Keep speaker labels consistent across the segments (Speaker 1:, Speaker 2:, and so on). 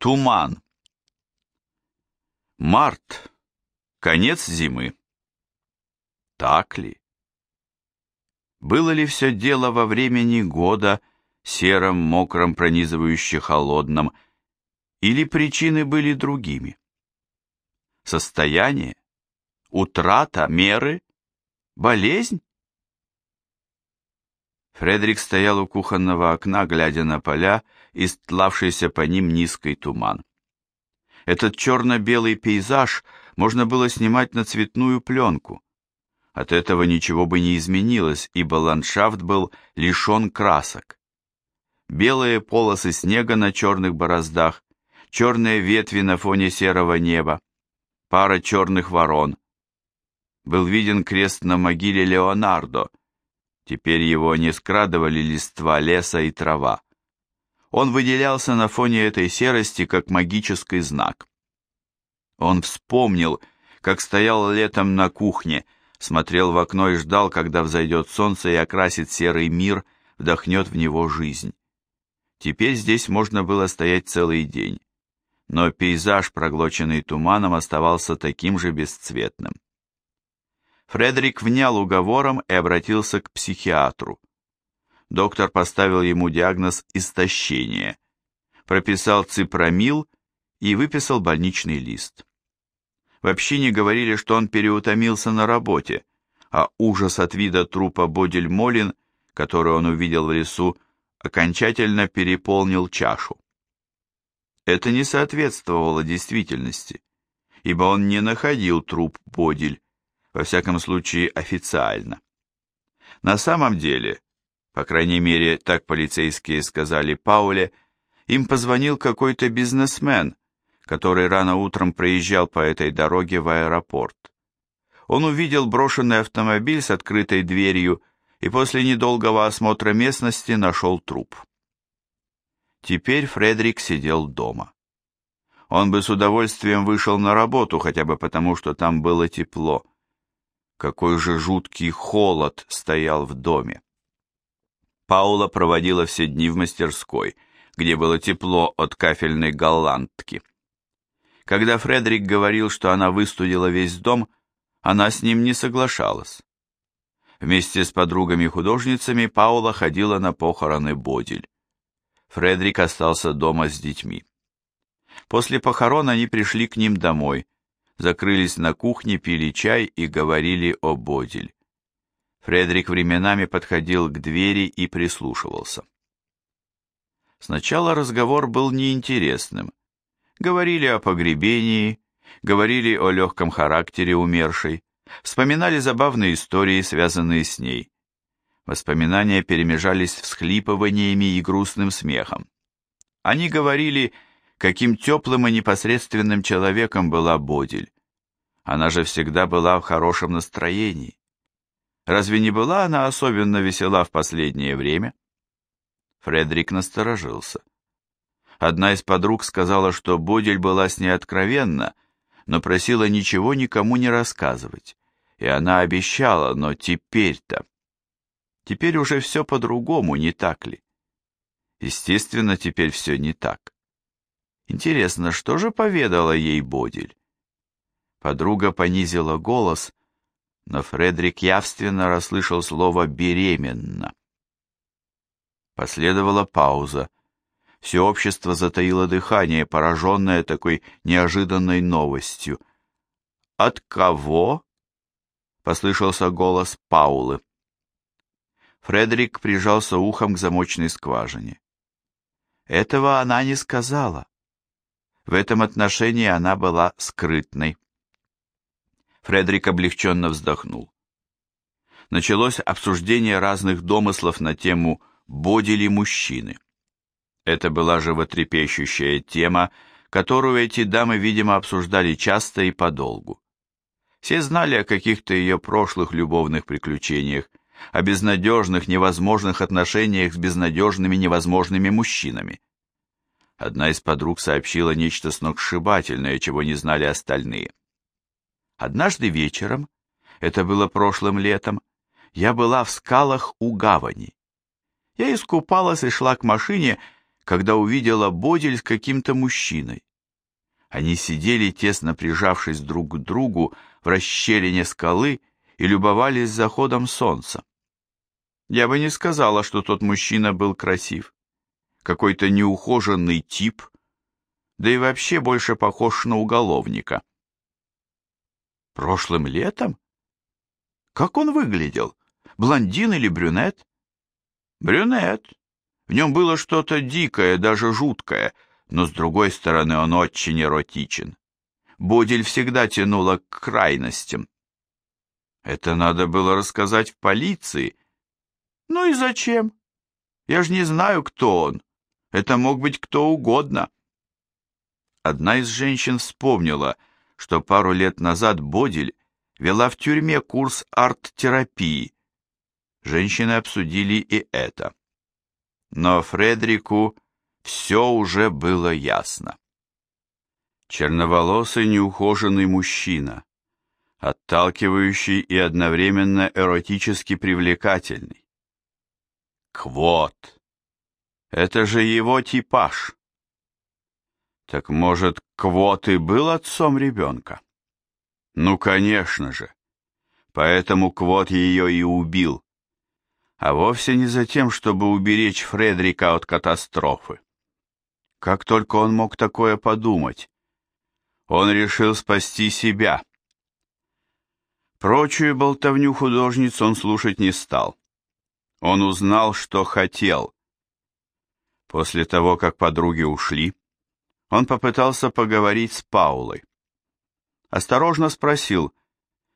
Speaker 1: Туман. Март. Конец зимы. Так ли? Было ли все дело во времени года, сером, мокром, пронизывающе холодном, или причины были другими? Состояние? Утрата? Меры? Болезнь? Фредерик стоял у кухонного окна, глядя на поля и стлавшийся по ним низкий туман. Этот черно-белый пейзаж можно было снимать на цветную пленку. От этого ничего бы не изменилось, ибо ландшафт был лишен красок. Белые полосы снега на черных бороздах, черные ветви на фоне серого неба, пара черных ворон. Был виден крест на могиле Леонардо, Теперь его не скрадывали листва леса и трава. Он выделялся на фоне этой серости как магический знак. Он вспомнил, как стоял летом на кухне, смотрел в окно и ждал, когда взойдет солнце и окрасит серый мир, вдохнет в него жизнь. Теперь здесь можно было стоять целый день, но пейзаж, проглоченный туманом, оставался таким же бесцветным. Фредерик внял уговором и обратился к психиатру. Доктор поставил ему диагноз истощение, прописал ципромил и выписал больничный лист. В общине говорили, что он переутомился на работе, а ужас от вида трупа Бодель-Молин, который он увидел в лесу, окончательно переполнил чашу. Это не соответствовало действительности, ибо он не находил труп Бодель, во всяком случае официально. На самом деле, по крайней мере, так полицейские сказали Пауле, им позвонил какой-то бизнесмен, который рано утром проезжал по этой дороге в аэропорт. Он увидел брошенный автомобиль с открытой дверью и после недолгого осмотра местности нашел труп. Теперь Фредерик сидел дома. Он бы с удовольствием вышел на работу, хотя бы потому, что там было тепло. Какой же жуткий холод стоял в доме. Паула проводила все дни в мастерской, где было тепло от кафельной голландки. Когда Фредерик говорил, что она выстудила весь дом, она с ним не соглашалась. Вместе с подругами-художницами Паула ходила на похороны Бодиль. Фредерик остался дома с детьми. После похорон они пришли к ним домой, закрылись на кухне, пили чай и говорили о Бодиль. Фредерик временами подходил к двери и прислушивался. Сначала разговор был неинтересным. Говорили о погребении, говорили о легком характере умершей, вспоминали забавные истории, связанные с ней. Воспоминания перемежались всхлипываниями и грустным смехом. Они говорили каким теплым и непосредственным человеком была Бодиль. Она же всегда была в хорошем настроении. Разве не была она особенно весела в последнее время? Фредерик насторожился. Одна из подруг сказала, что Бодиль была с ней откровенна, но просила ничего никому не рассказывать. И она обещала, но теперь-то... Теперь уже все по-другому, не так ли? Естественно, теперь все не так. Интересно, что же поведала ей Бодиль? Подруга понизила голос, но Фредерик явственно расслышал слово «беременна». Последовала пауза. Все общество затаило дыхание, пораженное такой неожиданной новостью. «От кого?» — послышался голос Паулы. Фредерик прижался ухом к замочной скважине. Этого она не сказала. В этом отношении она была скрытной. Фредерик облегченно вздохнул. Началось обсуждение разных домыслов на тему «Бодили мужчины». Это была животрепещущая тема, которую эти дамы, видимо, обсуждали часто и подолгу. Все знали о каких-то ее прошлых любовных приключениях, о безнадежных, невозможных отношениях с безнадежными, невозможными мужчинами. Одна из подруг сообщила нечто сногсшибательное, чего не знали остальные. Однажды вечером, это было прошлым летом, я была в скалах у гавани. Я искупалась и шла к машине, когда увидела Бодель с каким-то мужчиной. Они сидели, тесно прижавшись друг к другу в расщелине скалы и любовались заходом солнца. Я бы не сказала, что тот мужчина был красив. Какой-то неухоженный тип, да и вообще больше похож на уголовника. Прошлым летом? Как он выглядел? Блондин или брюнет? Брюнет. В нем было что-то дикое, даже жуткое, но с другой стороны он очень эротичен. Бодель всегда тянула к крайностям. Это надо было рассказать в полиции. Ну и зачем? Я же не знаю, кто он. Это мог быть кто угодно. Одна из женщин вспомнила, что пару лет назад Бодель вела в тюрьме курс арт-терапии. Женщины обсудили и это. Но Фредрику все уже было ясно. Черноволосый неухоженный мужчина, отталкивающий и одновременно эротически привлекательный. Квот. Это же его типаж. Так может, Квот и был отцом ребенка? Ну, конечно же. Поэтому Квот ее и убил а вовсе не за тем, чтобы уберечь Фредрика от катастрофы. Как только он мог такое подумать? Он решил спасти себя. Прочую болтовню художниц он слушать не стал. Он узнал, что хотел. После того, как подруги ушли, он попытался поговорить с Паулой. Осторожно спросил,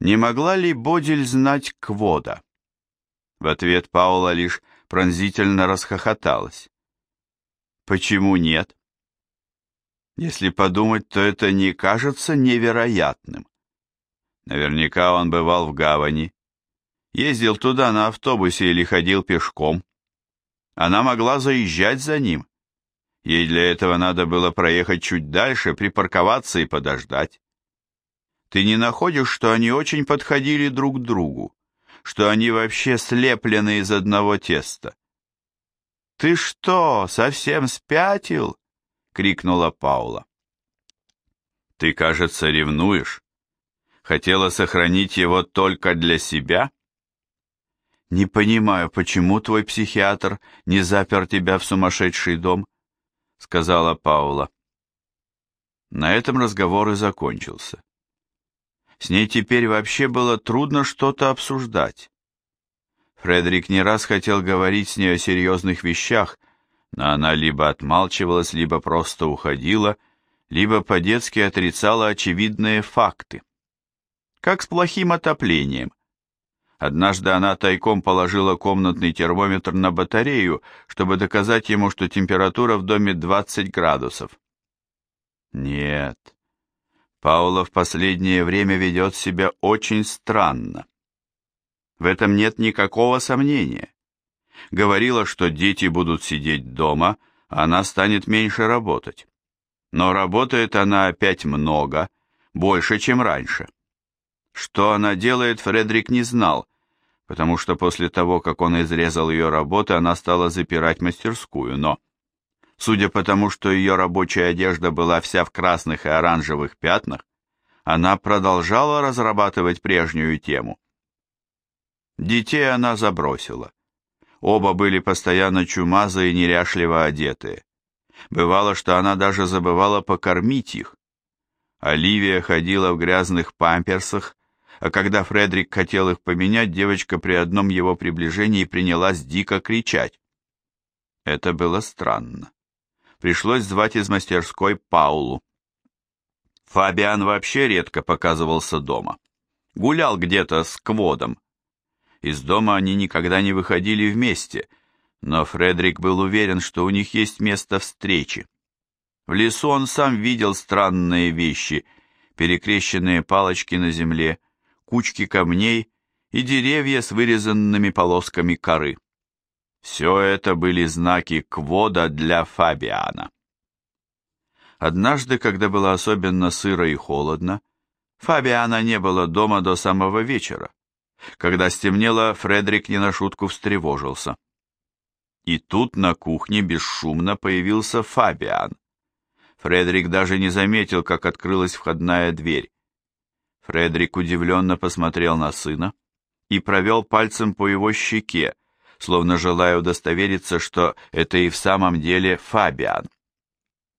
Speaker 1: не могла ли Бодиль знать Квода. В ответ Паула лишь пронзительно расхохоталась. Почему нет? Если подумать, то это не кажется невероятным. Наверняка он бывал в гавани, ездил туда на автобусе или ходил пешком. Она могла заезжать за ним. Ей для этого надо было проехать чуть дальше, припарковаться и подождать. Ты не находишь, что они очень подходили друг к другу? что они вообще слеплены из одного теста. «Ты что, совсем спятил?» — крикнула Паула. «Ты, кажется, ревнуешь. Хотела сохранить его только для себя?» «Не понимаю, почему твой психиатр не запер тебя в сумасшедший дом?» — сказала Паула. На этом разговор и закончился. С ней теперь вообще было трудно что-то обсуждать. Фредерик не раз хотел говорить с ней о серьезных вещах, но она либо отмалчивалась, либо просто уходила, либо по-детски отрицала очевидные факты. Как с плохим отоплением. Однажды она тайком положила комнатный термометр на батарею, чтобы доказать ему, что температура в доме 20 градусов. Нет, Паула в последнее время ведет себя очень странно. В этом нет никакого сомнения. Говорила, что дети будут сидеть дома, а она станет меньше работать. Но работает она опять много, больше, чем раньше. Что она делает, Фредерик не знал, потому что после того, как он изрезал ее работы, она стала запирать мастерскую, но... Судя по тому, что ее рабочая одежда была вся в красных и оранжевых пятнах, она продолжала разрабатывать прежнюю тему. Детей она забросила. Оба были постоянно чумазые и неряшливо одетые. Бывало, что она даже забывала покормить их. Оливия ходила в грязных памперсах, а когда Фредерик хотел их поменять, девочка при одном его приближении принялась дико кричать. Это было странно пришлось звать из мастерской Паулу. Фабиан вообще редко показывался дома. Гулял где-то с Кводом. Из дома они никогда не выходили вместе, но Фредерик был уверен, что у них есть место встречи. В лесу он сам видел странные вещи, перекрещенные палочки на земле, кучки камней и деревья с вырезанными полосками коры. Все это были знаки квода для Фабиана. Однажды, когда было особенно сыро и холодно, Фабиана не было дома до самого вечера. Когда стемнело, Фредерик не на шутку встревожился. И тут на кухне бесшумно появился Фабиан. Фредерик даже не заметил, как открылась входная дверь. Фредерик удивленно посмотрел на сына и провел пальцем по его щеке, словно желая удостовериться, что это и в самом деле Фабиан.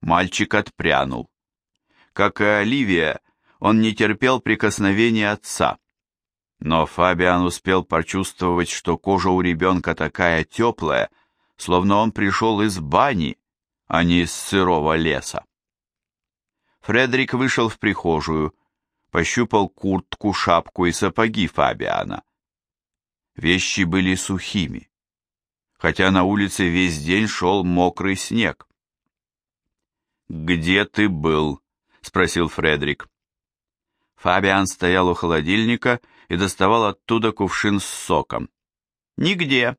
Speaker 1: Мальчик отпрянул. Как и Оливия, он не терпел прикосновения отца. Но Фабиан успел почувствовать, что кожа у ребенка такая теплая, словно он пришел из бани, а не из сырого леса. Фредерик вышел в прихожую, пощупал куртку, шапку и сапоги Фабиана. Вещи были сухими, хотя на улице весь день шел мокрый снег. «Где ты был?» — спросил Фредерик. Фабиан стоял у холодильника и доставал оттуда кувшин с соком. «Нигде».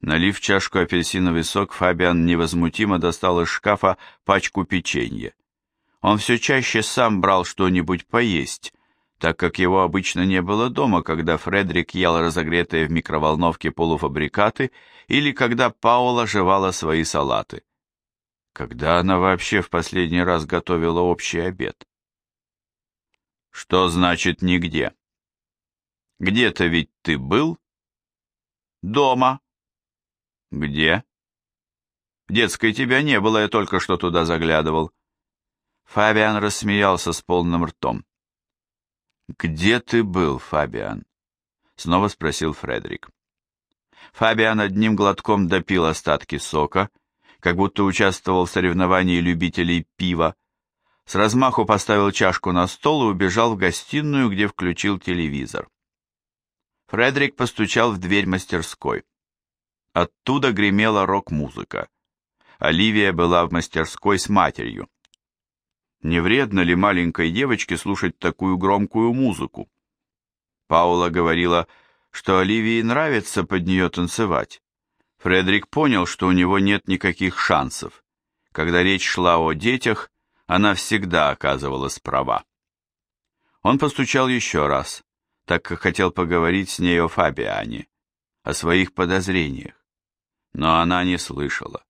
Speaker 1: Налив чашку апельсиновый сок, Фабиан невозмутимо достал из шкафа пачку печенья. Он все чаще сам брал что-нибудь поесть, так как его обычно не было дома, когда Фредерик ел разогретые в микроволновке полуфабрикаты или когда Паула жевала свои салаты. Когда она вообще в последний раз готовила общий обед? Что значит нигде? Где-то ведь ты был? Дома. Где? В детской тебя не было, я только что туда заглядывал. Фабиан рассмеялся с полным ртом. «Где ты был, Фабиан?» Снова спросил Фредерик. Фабиан одним глотком допил остатки сока, как будто участвовал в соревновании любителей пива, с размаху поставил чашку на стол и убежал в гостиную, где включил телевизор. Фредерик постучал в дверь мастерской. Оттуда гремела рок-музыка. Оливия была в мастерской с матерью. Не вредно ли маленькой девочке слушать такую громкую музыку? Паула говорила, что Оливии нравится под нее танцевать. Фредерик понял, что у него нет никаких шансов. Когда речь шла о детях, она всегда оказывалась права. Он постучал еще раз, так как хотел поговорить с ней о Фабиане, о своих подозрениях. Но она не слышала.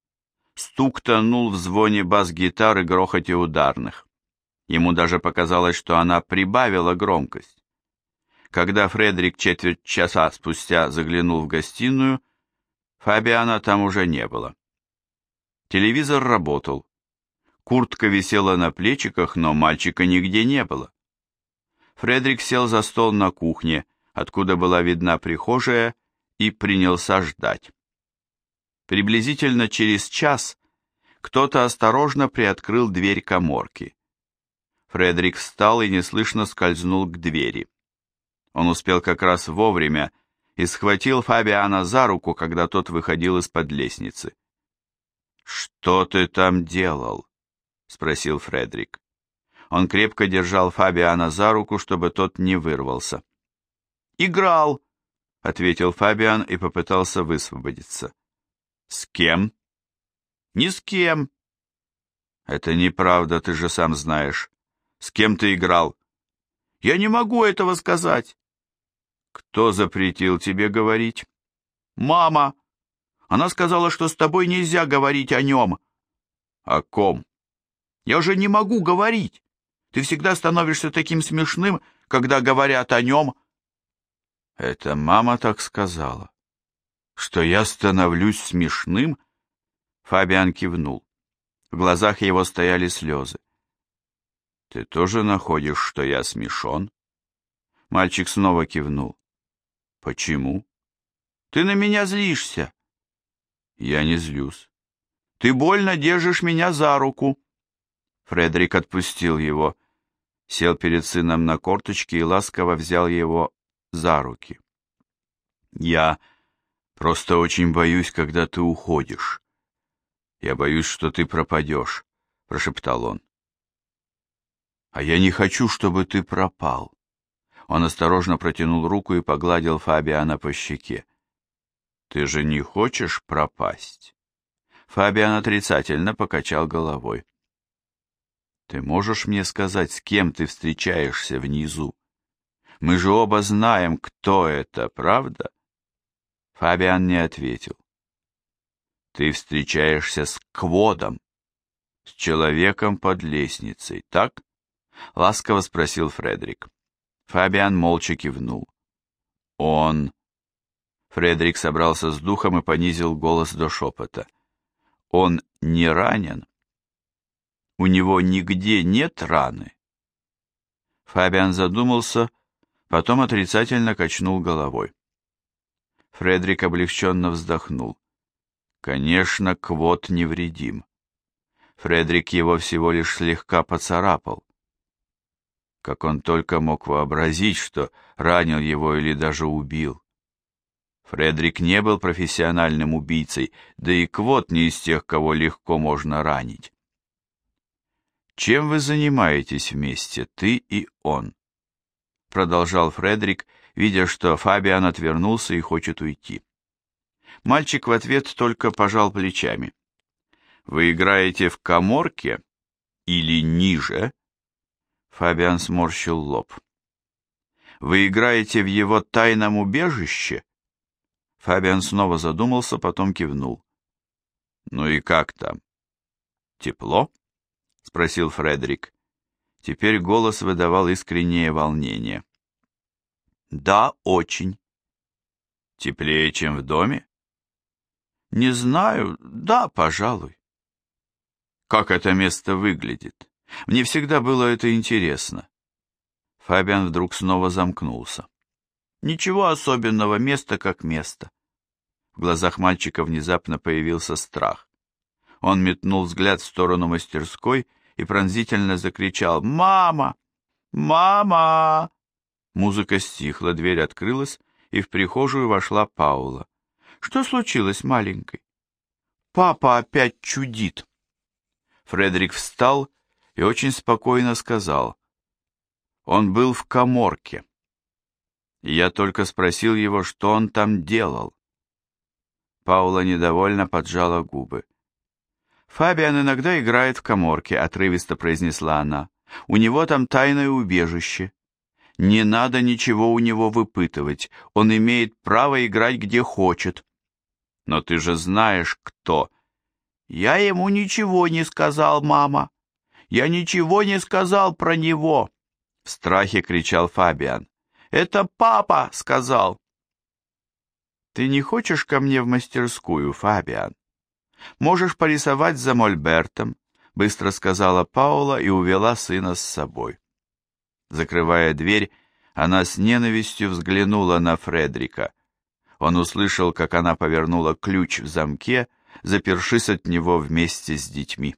Speaker 1: Стук тонул в звоне бас-гитары грохоте ударных. Ему даже показалось, что она прибавила громкость. Когда Фредерик четверть часа спустя заглянул в гостиную, Фабиана там уже не было. Телевизор работал. Куртка висела на плечиках, но мальчика нигде не было. Фредерик сел за стол на кухне, откуда была видна прихожая, и принялся ждать. Приблизительно через час кто-то осторожно приоткрыл дверь коморки. Фредерик встал и неслышно скользнул к двери. Он успел как раз вовремя и схватил Фабиана за руку, когда тот выходил из-под лестницы. «Что ты там делал?» — спросил Фредерик. Он крепко держал Фабиана за руку, чтобы тот не вырвался. «Играл!» — ответил Фабиан и попытался высвободиться. «С кем?» «Ни с кем». «Это неправда, ты же сам знаешь. С кем ты играл?» «Я не могу этого сказать». «Кто запретил тебе говорить?» «Мама. Она сказала, что с тобой нельзя говорить о нем». «О ком?» «Я же не могу говорить. Ты всегда становишься таким смешным, когда говорят о нем». «Это мама так сказала» что я становлюсь смешным?» Фабиан кивнул. В глазах его стояли слезы. «Ты тоже находишь, что я смешон?» Мальчик снова кивнул. «Почему?» «Ты на меня злишься». «Я не злюсь. Ты больно держишь меня за руку». Фредерик отпустил его, сел перед сыном на корточки и ласково взял его за руки. «Я Просто очень боюсь, когда ты уходишь. Я боюсь, что ты пропадешь, прошептал он. А я не хочу, чтобы ты пропал. Он осторожно протянул руку и погладил Фабиана по щеке. Ты же не хочешь пропасть? Фабиан отрицательно покачал головой. Ты можешь мне сказать, с кем ты встречаешься внизу? Мы же оба знаем, кто это, правда? Фабиан не ответил. Ты встречаешься с Кводом, с человеком под лестницей, так? Ласково спросил Фредерик. Фабиан молча кивнул. Он... Фредерик собрался с духом и понизил голос до шепота. Он не ранен? У него нигде нет раны? Фабиан задумался, потом отрицательно качнул головой. Фредерик облегченно вздохнул. Конечно, Квот невредим. Фредерик его всего лишь слегка поцарапал. Как он только мог вообразить, что ранил его или даже убил. Фредерик не был профессиональным убийцей, да и Квот не из тех, кого легко можно ранить. «Чем вы занимаетесь вместе, ты и он?» Продолжал Фредерик, видя, что Фабиан отвернулся и хочет уйти. Мальчик в ответ только пожал плечами. «Вы играете в коморке или ниже?» Фабиан сморщил лоб. «Вы играете в его тайном убежище?» Фабиан снова задумался, потом кивнул. «Ну и как там? Тепло?» — спросил Фредерик. Теперь голос выдавал искреннее волнение. «Да, очень». «Теплее, чем в доме?» «Не знаю. Да, пожалуй». «Как это место выглядит? Мне всегда было это интересно». Фабиан вдруг снова замкнулся. «Ничего особенного, место как место». В глазах мальчика внезапно появился страх. Он метнул взгляд в сторону мастерской и пронзительно закричал «Мама! Мама!» Музыка стихла, дверь открылась, и в прихожую вошла Паула. Что случилось, маленькой? Папа опять чудит. Фредерик встал и очень спокойно сказал. Он был в коморке. я только спросил его, что он там делал. Паула недовольно поджала губы. «Фабиан иногда играет в коморке», — отрывисто произнесла она. «У него там тайное убежище. Не надо ничего у него выпытывать. Он имеет право играть где хочет. Но ты же знаешь, кто. Я ему ничего не сказал, мама. Я ничего не сказал про него. В страхе кричал Фабиан. Это папа сказал. Ты не хочешь ко мне в мастерскую, Фабиан? Можешь порисовать за Мольбертом, быстро сказала Паула и увела сына с собой. Закрывая дверь, она с ненавистью взглянула на Фредрика. Он услышал, как она повернула ключ в замке, запершись от него вместе с детьми.